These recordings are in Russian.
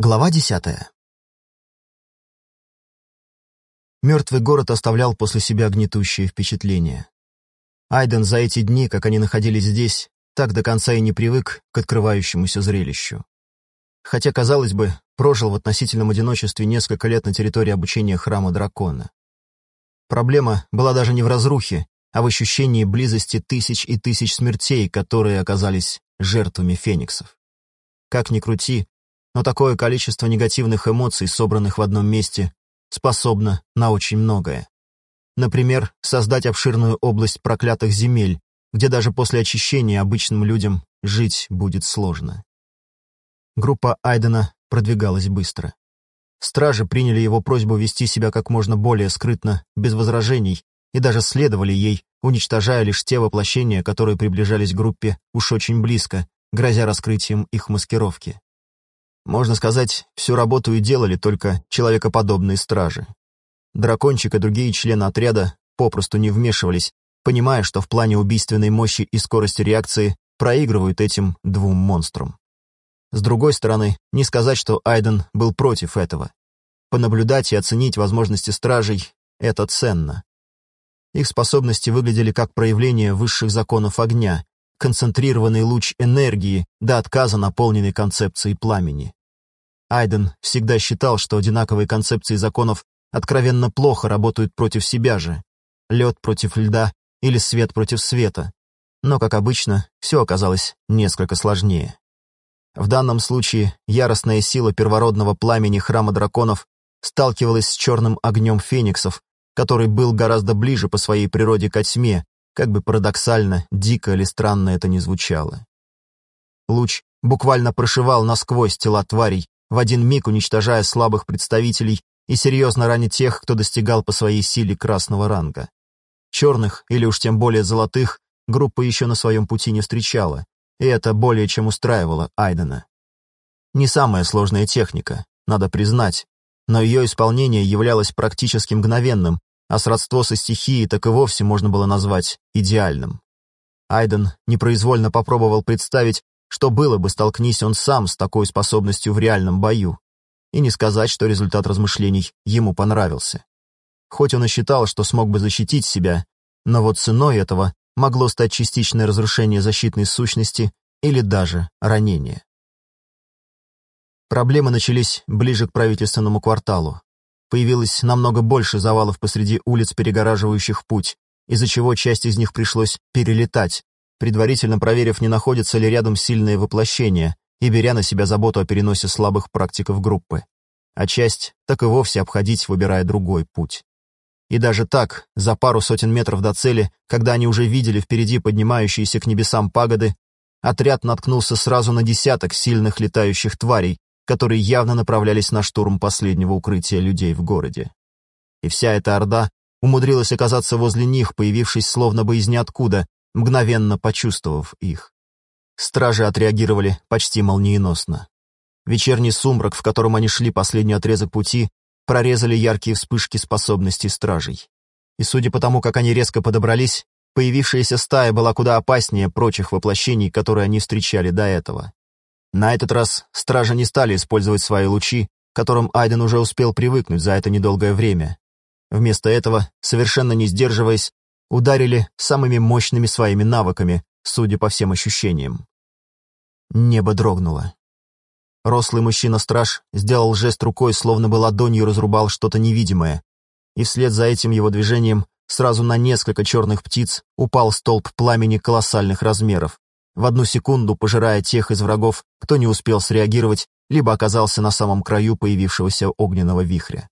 Глава десятая. Мертвый город оставлял после себя гнетущее впечатление. Айден за эти дни, как они находились здесь, так до конца и не привык к открывающемуся зрелищу. Хотя, казалось бы, прожил в относительном одиночестве несколько лет на территории обучения храма дракона. Проблема была даже не в разрухе, а в ощущении близости тысяч и тысяч смертей, которые оказались жертвами фениксов. Как ни крути, но такое количество негативных эмоций, собранных в одном месте, способно на очень многое. Например, создать обширную область проклятых земель, где даже после очищения обычным людям жить будет сложно. Группа Айдена продвигалась быстро. Стражи приняли его просьбу вести себя как можно более скрытно, без возражений, и даже следовали ей, уничтожая лишь те воплощения, которые приближались к группе уж очень близко, грозя раскрытием их маскировки. Можно сказать, всю работу и делали только человекоподобные стражи. Дракончик и другие члены отряда попросту не вмешивались, понимая, что в плане убийственной мощи и скорости реакции проигрывают этим двум монстрам. С другой стороны, не сказать, что Айден был против этого. Понаблюдать и оценить возможности стражей — это ценно. Их способности выглядели как проявление высших законов огня, концентрированный луч энергии до отказа наполненный концепцией пламени. Айден всегда считал, что одинаковые концепции законов откровенно плохо работают против себя же. Лед против льда или свет против света. Но, как обычно, все оказалось несколько сложнее. В данном случае яростная сила первородного пламени храма драконов сталкивалась с черным огнем фениксов, который был гораздо ближе по своей природе к тьме, как бы парадоксально, дико или странно это ни звучало. Луч буквально прошивал насквозь тела тварей, в один миг уничтожая слабых представителей и серьезно раня тех, кто достигал по своей силе красного ранга. Черных, или уж тем более золотых, группа еще на своем пути не встречала, и это более чем устраивало Айдена. Не самая сложная техника, надо признать, но ее исполнение являлось практически мгновенным, а сродство со стихией так и вовсе можно было назвать идеальным. Айден непроизвольно попробовал представить, что было бы, столкнись он сам с такой способностью в реальном бою? И не сказать, что результат размышлений ему понравился. Хоть он и считал, что смог бы защитить себя, но вот ценой этого могло стать частичное разрушение защитной сущности или даже ранение. Проблемы начались ближе к правительственному кварталу. Появилось намного больше завалов посреди улиц, перегораживающих путь, из-за чего часть из них пришлось перелетать, предварительно проверив, не находится ли рядом сильное воплощение, и беря на себя заботу о переносе слабых практиков группы. А часть так и вовсе обходить, выбирая другой путь. И даже так, за пару сотен метров до цели, когда они уже видели впереди поднимающиеся к небесам пагоды, отряд наткнулся сразу на десяток сильных летающих тварей, которые явно направлялись на штурм последнего укрытия людей в городе. И вся эта орда умудрилась оказаться возле них, появившись словно бы из ниоткуда, мгновенно почувствовав их. Стражи отреагировали почти молниеносно. Вечерний сумрак, в котором они шли последний отрезок пути, прорезали яркие вспышки способностей стражей. И судя по тому, как они резко подобрались, появившаяся стая была куда опаснее прочих воплощений, которые они встречали до этого. На этот раз стражи не стали использовать свои лучи, которым Айден уже успел привыкнуть за это недолгое время. Вместо этого, совершенно не сдерживаясь, ударили самыми мощными своими навыками, судя по всем ощущениям. Небо дрогнуло. Рослый мужчина-страж сделал жест рукой, словно бы ладонью разрубал что-то невидимое, и вслед за этим его движением сразу на несколько черных птиц упал столб пламени колоссальных размеров, в одну секунду пожирая тех из врагов, кто не успел среагировать, либо оказался на самом краю появившегося огненного вихря.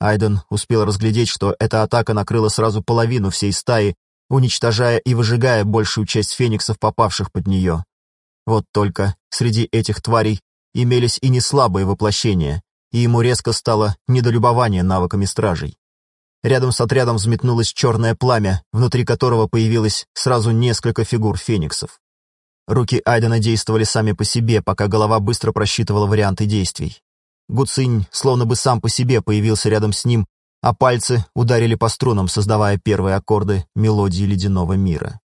Айден успел разглядеть, что эта атака накрыла сразу половину всей стаи, уничтожая и выжигая большую часть фениксов, попавших под нее. Вот только среди этих тварей имелись и не слабые воплощения, и ему резко стало недолюбование навыками стражей. Рядом с отрядом взметнулось черное пламя, внутри которого появилось сразу несколько фигур фениксов. Руки Айдена действовали сами по себе, пока голова быстро просчитывала варианты действий. Гуцинь словно бы сам по себе появился рядом с ним, а пальцы ударили по струнам, создавая первые аккорды мелодии ледяного мира.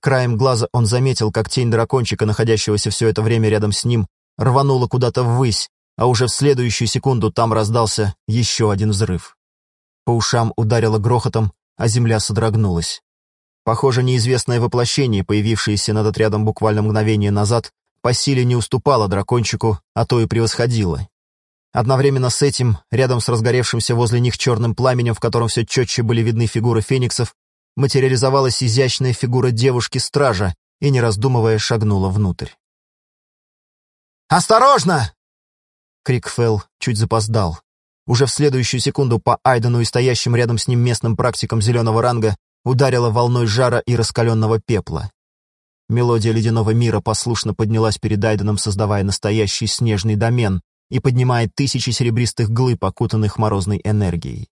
Краем глаза он заметил, как тень дракончика, находящегося все это время рядом с ним, рванула куда-то ввысь, а уже в следующую секунду там раздался еще один взрыв. По ушам ударило грохотом, а земля содрогнулась. Похоже, неизвестное воплощение, появившееся над отрядом буквально мгновение назад, по силе не уступало дракончику, а то и превосходило. Одновременно с этим, рядом с разгоревшимся возле них черным пламенем, в котором все четче были видны фигуры фениксов, материализовалась изящная фигура девушки-стража и, не раздумывая, шагнула внутрь. «Осторожно!» Крик Фелл чуть запоздал. Уже в следующую секунду по Айдену и стоящим рядом с ним местным практикам зеленого ранга ударила волной жара и раскаленного пепла. Мелодия ледяного мира послушно поднялась перед Айденом, создавая настоящий снежный домен и поднимая тысячи серебристых глыб, окутанных морозной энергией.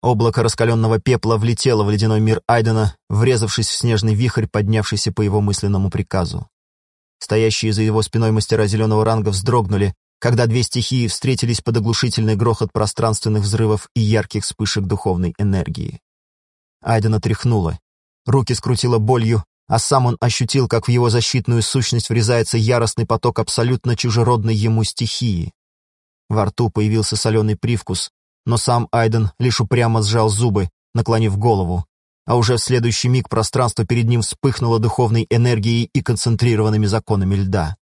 Облако раскаленного пепла влетело в ледяной мир Айдена, врезавшись в снежный вихрь, поднявшийся по его мысленному приказу. Стоящие за его спиной мастера зеленого ранга вздрогнули, когда две стихии встретились под оглушительный грохот пространственных взрывов и ярких вспышек духовной энергии. Айдена тряхнуло. Руки скрутило болью, а сам он ощутил, как в его защитную сущность врезается яростный поток абсолютно чужеродной ему стихии. Во рту появился соленый привкус, но сам Айден лишь упрямо сжал зубы, наклонив голову, а уже в следующий миг пространство перед ним вспыхнуло духовной энергией и концентрированными законами льда.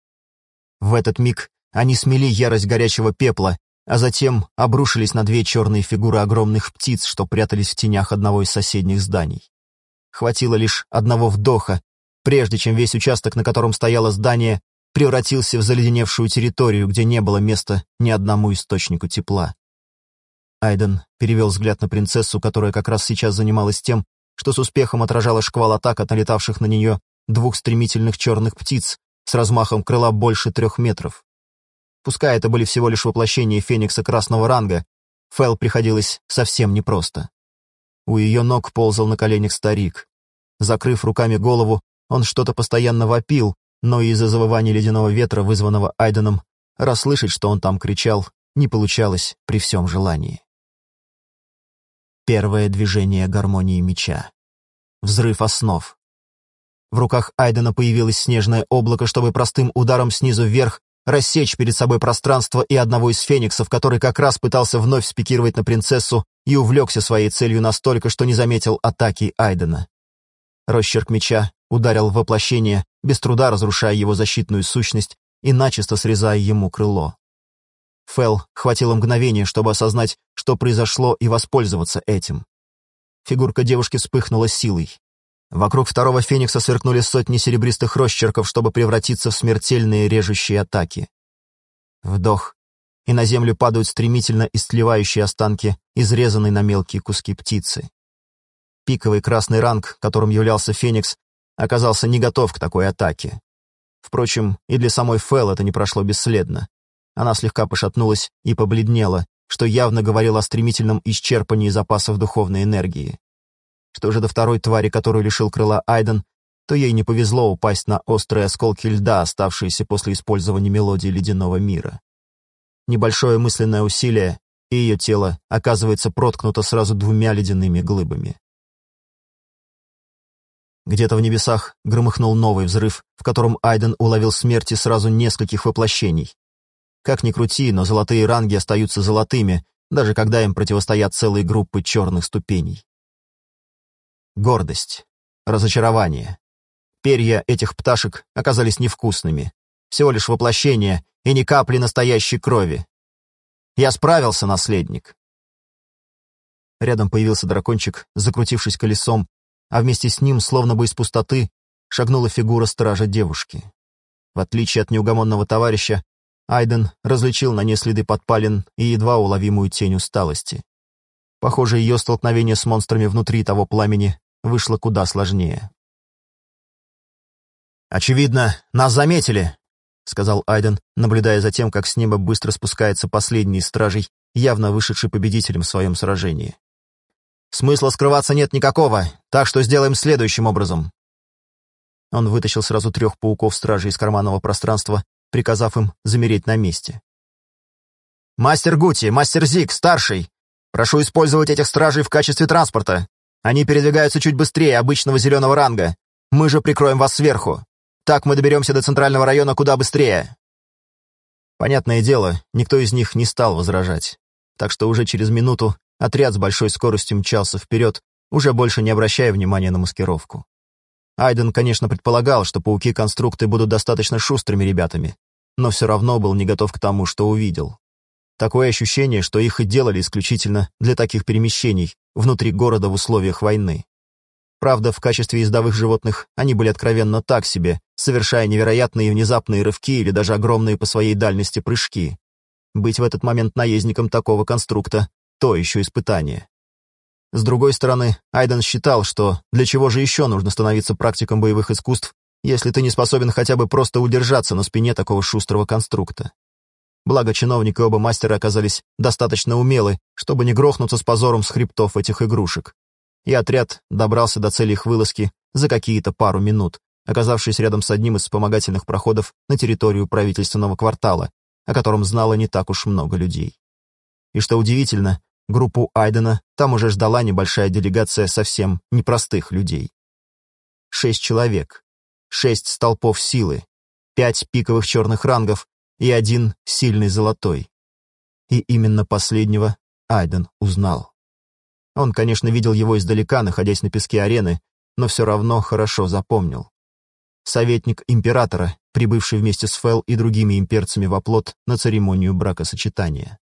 В этот миг они смели ярость горячего пепла, а затем обрушились на две черные фигуры огромных птиц, что прятались в тенях одного из соседних зданий. Хватило лишь одного вдоха, прежде чем весь участок, на котором стояло здание, превратился в заледеневшую территорию, где не было места ни одному источнику тепла. Айден перевел взгляд на принцессу, которая как раз сейчас занималась тем, что с успехом отражала шквал атак от налетавших на нее двух стремительных черных птиц с размахом крыла больше трех метров. Пускай это были всего лишь воплощения феникса красного ранга, Фэл приходилось совсем непросто. У ее ног ползал на коленях старик. Закрыв руками голову, он что-то постоянно вопил, но из-за завывания ледяного ветра, вызванного Айденом, расслышать, что он там кричал, не получалось при всем желании. Первое движение гармонии меча. Взрыв основ. В руках Айдена появилось снежное облако, чтобы простым ударом снизу вверх рассечь перед собой пространство и одного из фениксов, который как раз пытался вновь спикировать на принцессу и увлекся своей целью настолько, что не заметил атаки Айдена. Росчерк меча ударил в воплощение, без труда разрушая его защитную сущность и начисто срезая ему крыло. Фэл хватило мгновения, чтобы осознать, что произошло, и воспользоваться этим. Фигурка девушки вспыхнула силой. Вокруг второго феникса сверкнули сотни серебристых росчерков, чтобы превратиться в смертельные режущие атаки. Вдох, и на землю падают стремительно истлевающие останки, изрезанные на мелкие куски птицы. Пиковый красный ранг, которым являлся феникс, оказался не готов к такой атаке. Впрочем, и для самой Фэл это не прошло бесследно. Она слегка пошатнулась и побледнела, что явно говорило о стремительном исчерпании запасов духовной энергии. Что же до второй твари, которую лишил крыла Айден, то ей не повезло упасть на острые осколки льда, оставшиеся после использования мелодии ледяного мира. Небольшое мысленное усилие, и ее тело оказывается проткнуто сразу двумя ледяными глыбами. Где-то в небесах громыхнул новый взрыв, в котором Айден уловил смерти сразу нескольких воплощений. Как ни крути, но золотые ранги остаются золотыми, даже когда им противостоят целые группы черных ступеней. Гордость. Разочарование. Перья этих пташек оказались невкусными. Всего лишь воплощение и ни капли настоящей крови. Я справился, наследник. Рядом появился дракончик, закрутившись колесом, а вместе с ним, словно бы из пустоты, шагнула фигура стража девушки. В отличие от неугомонного товарища, Айден различил на ней следы подпалин и едва уловимую тень усталости. Похоже, ее столкновение с монстрами внутри того пламени вышло куда сложнее. «Очевидно, нас заметили», — сказал Айден, наблюдая за тем, как с неба быстро спускается последний из стражей, явно вышедший победителем в своем сражении. «Смысла скрываться нет никакого, так что сделаем следующим образом». Он вытащил сразу трех пауков-стражей из карманного пространства, приказав им замереть на месте. «Мастер Гути, мастер Зик, старший! Прошу использовать этих стражей в качестве транспорта. Они передвигаются чуть быстрее обычного зеленого ранга. Мы же прикроем вас сверху. Так мы доберемся до центрального района куда быстрее». Понятное дело, никто из них не стал возражать, так что уже через минуту отряд с большой скоростью мчался вперед, уже больше не обращая внимания на маскировку. Айден, конечно, предполагал, что пауки-конструкты будут достаточно шустрыми ребятами, но все равно был не готов к тому, что увидел. Такое ощущение, что их и делали исключительно для таких перемещений внутри города в условиях войны. Правда, в качестве ездовых животных они были откровенно так себе, совершая невероятные внезапные рывки или даже огромные по своей дальности прыжки. Быть в этот момент наездником такого конструкта — то еще испытание. С другой стороны, Айден считал, что для чего же еще нужно становиться практиком боевых искусств, если ты не способен хотя бы просто удержаться на спине такого шустрого конструкта. Благо, чиновник и оба мастера оказались достаточно умелы, чтобы не грохнуться с позором с хребтов этих игрушек. И отряд добрался до цели их вылазки за какие-то пару минут, оказавшись рядом с одним из вспомогательных проходов на территорию правительственного квартала, о котором знало не так уж много людей. И что удивительно, Группу Айдена там уже ждала небольшая делегация совсем непростых людей. Шесть человек, шесть столпов силы, пять пиковых черных рангов и один сильный золотой. И именно последнего Айден узнал. Он, конечно, видел его издалека, находясь на песке арены, но все равно хорошо запомнил. Советник императора, прибывший вместе с Фел и другими имперцами в оплот на церемонию бракосочетания.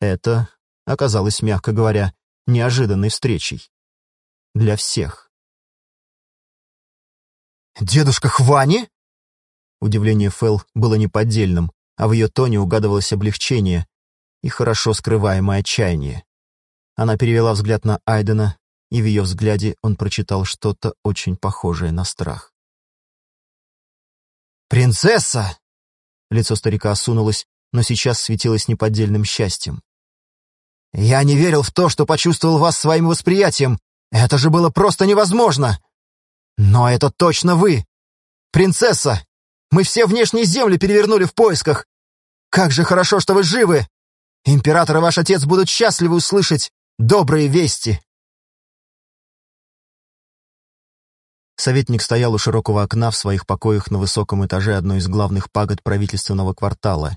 Это оказалась, мягко говоря, неожиданной встречей. Для всех. «Дедушка Хвани?» Удивление Фэл было неподдельным, а в ее тоне угадывалось облегчение и хорошо скрываемое отчаяние. Она перевела взгляд на Айдена, и в ее взгляде он прочитал что-то очень похожее на страх. «Принцесса!» Лицо старика осунулось, но сейчас светилось неподдельным счастьем. Я не верил в то, что почувствовал вас своим восприятием. Это же было просто невозможно. Но это точно вы. Принцесса, мы все внешние земли перевернули в поисках. Как же хорошо, что вы живы. Император и ваш отец будут счастливы услышать добрые вести. Советник стоял у широкого окна в своих покоях на высоком этаже одной из главных пагод правительственного квартала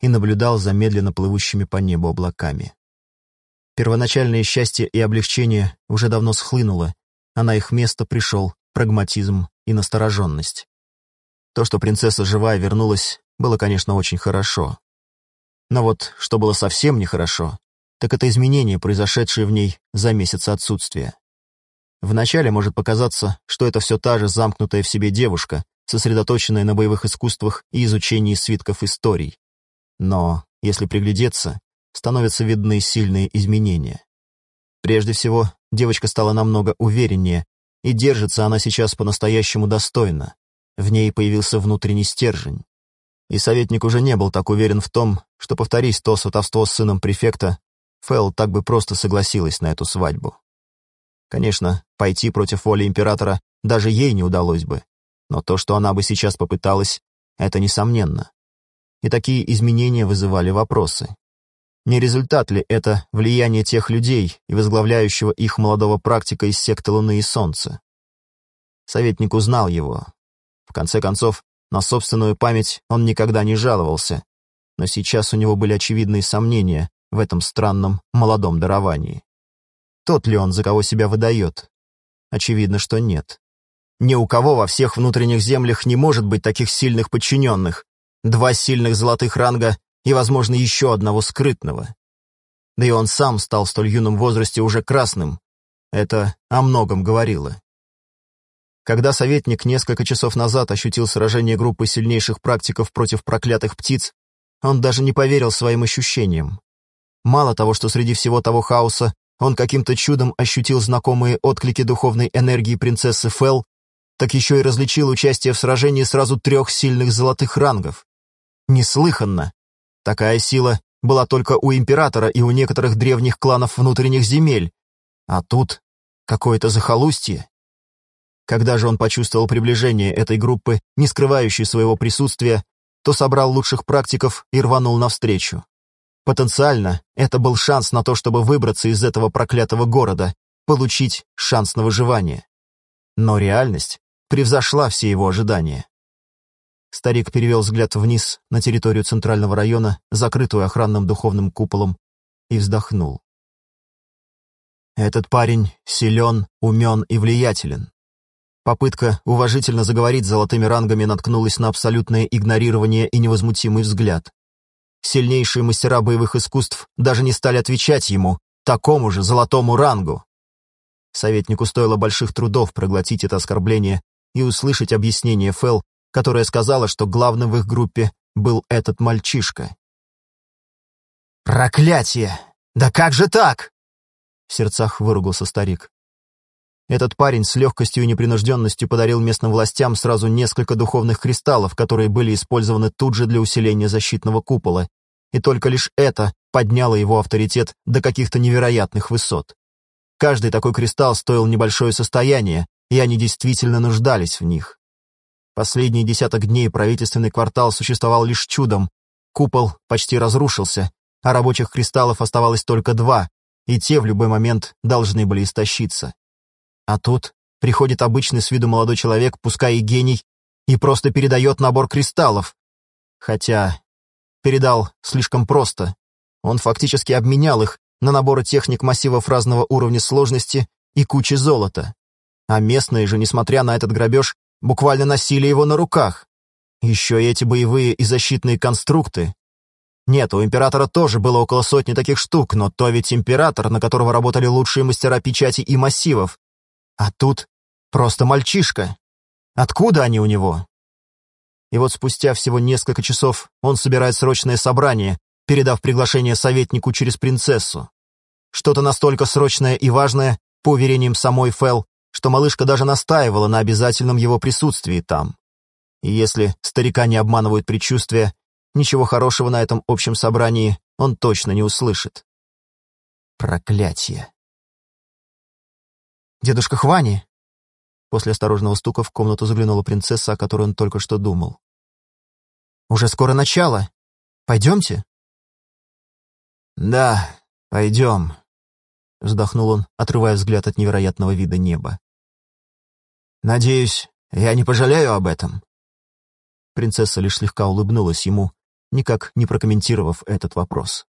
и наблюдал за медленно плывущими по небу облаками. Первоначальное счастье и облегчение уже давно схлынуло, а на их место пришел прагматизм и настороженность. То, что принцесса живая вернулась, было, конечно, очень хорошо. Но вот что было совсем нехорошо, так это изменения, произошедшие в ней за месяц отсутствия. Вначале может показаться, что это все та же замкнутая в себе девушка, сосредоточенная на боевых искусствах и изучении свитков историй. Но, если приглядеться, становятся видны сильные изменения. Прежде всего, девочка стала намного увереннее, и держится она сейчас по-настоящему достойно. В ней появился внутренний стержень. И советник уже не был так уверен в том, что, повторись то сватовство с сыном префекта, Фэл так бы просто согласилась на эту свадьбу. Конечно, пойти против воли императора даже ей не удалось бы, но то, что она бы сейчас попыталась, это несомненно. И такие изменения вызывали вопросы. Не результат ли это влияние тех людей и возглавляющего их молодого практика из секты Луны и Солнца? Советник узнал его. Конце концов, на собственную память он никогда не жаловался, но сейчас у него были очевидные сомнения в этом странном молодом даровании. Тот ли он, за кого себя выдает? Очевидно, что нет. Ни у кого во всех внутренних землях не может быть таких сильных подчиненных. Два сильных золотых ранга и, возможно, еще одного скрытного. Да и он сам стал в столь юном возрасте уже красным. Это о многом говорило. Когда советник несколько часов назад ощутил сражение группы сильнейших практиков против проклятых птиц, он даже не поверил своим ощущениям. Мало того, что среди всего того хаоса он каким-то чудом ощутил знакомые отклики духовной энергии принцессы Фел, так еще и различил участие в сражении сразу трех сильных золотых рангов. Неслыханно, Такая сила была только у императора и у некоторых древних кланов внутренних земель, а тут какое-то захолустье. Когда же он почувствовал приближение этой группы, не скрывающей своего присутствия, то собрал лучших практиков и рванул навстречу. Потенциально это был шанс на то, чтобы выбраться из этого проклятого города, получить шанс на выживание. Но реальность превзошла все его ожидания. Старик перевел взгляд вниз на территорию центрального района, закрытую охранным духовным куполом, и вздохнул. Этот парень силен, умен и влиятелен. Попытка уважительно заговорить золотыми рангами наткнулась на абсолютное игнорирование и невозмутимый взгляд. Сильнейшие мастера боевых искусств даже не стали отвечать ему, такому же золотому рангу. Советнику стоило больших трудов проглотить это оскорбление и услышать объяснение Фэл, которая сказала, что главным в их группе был этот мальчишка. «Проклятие! Да как же так?» В сердцах выругался старик. Этот парень с легкостью и непринужденностью подарил местным властям сразу несколько духовных кристаллов, которые были использованы тут же для усиления защитного купола, и только лишь это подняло его авторитет до каких-то невероятных высот. Каждый такой кристалл стоил небольшое состояние, и они действительно нуждались в них. Последние десяток дней правительственный квартал существовал лишь чудом. Купол почти разрушился, а рабочих кристаллов оставалось только два, и те в любой момент должны были истощиться. А тут приходит обычный с виду молодой человек, пускай и гений, и просто передает набор кристаллов. Хотя передал слишком просто. Он фактически обменял их на наборы техник массивов разного уровня сложности и кучи золота. А местные же, несмотря на этот грабеж, буквально носили его на руках. Еще и эти боевые и защитные конструкты, нет, у императора тоже было около сотни таких штук, но то ведь император, на которого работали лучшие мастера печати и массивов. А тут просто мальчишка. Откуда они у него? И вот спустя всего несколько часов он собирает срочное собрание, передав приглашение советнику через принцессу. Что-то настолько срочное и важное, по уверениям самой Фэл, что малышка даже настаивала на обязательном его присутствии там. И если старика не обманывают предчувствия, Ничего хорошего на этом общем собрании он точно не услышит. Проклятие. «Дедушка Хвани!» После осторожного стука в комнату заглянула принцесса, о которой он только что думал. «Уже скоро начало. Пойдемте?» «Да, пойдем», — вздохнул он, отрывая взгляд от невероятного вида неба. «Надеюсь, я не пожалею об этом?» Принцесса лишь слегка улыбнулась ему, никак не прокомментировав этот вопрос.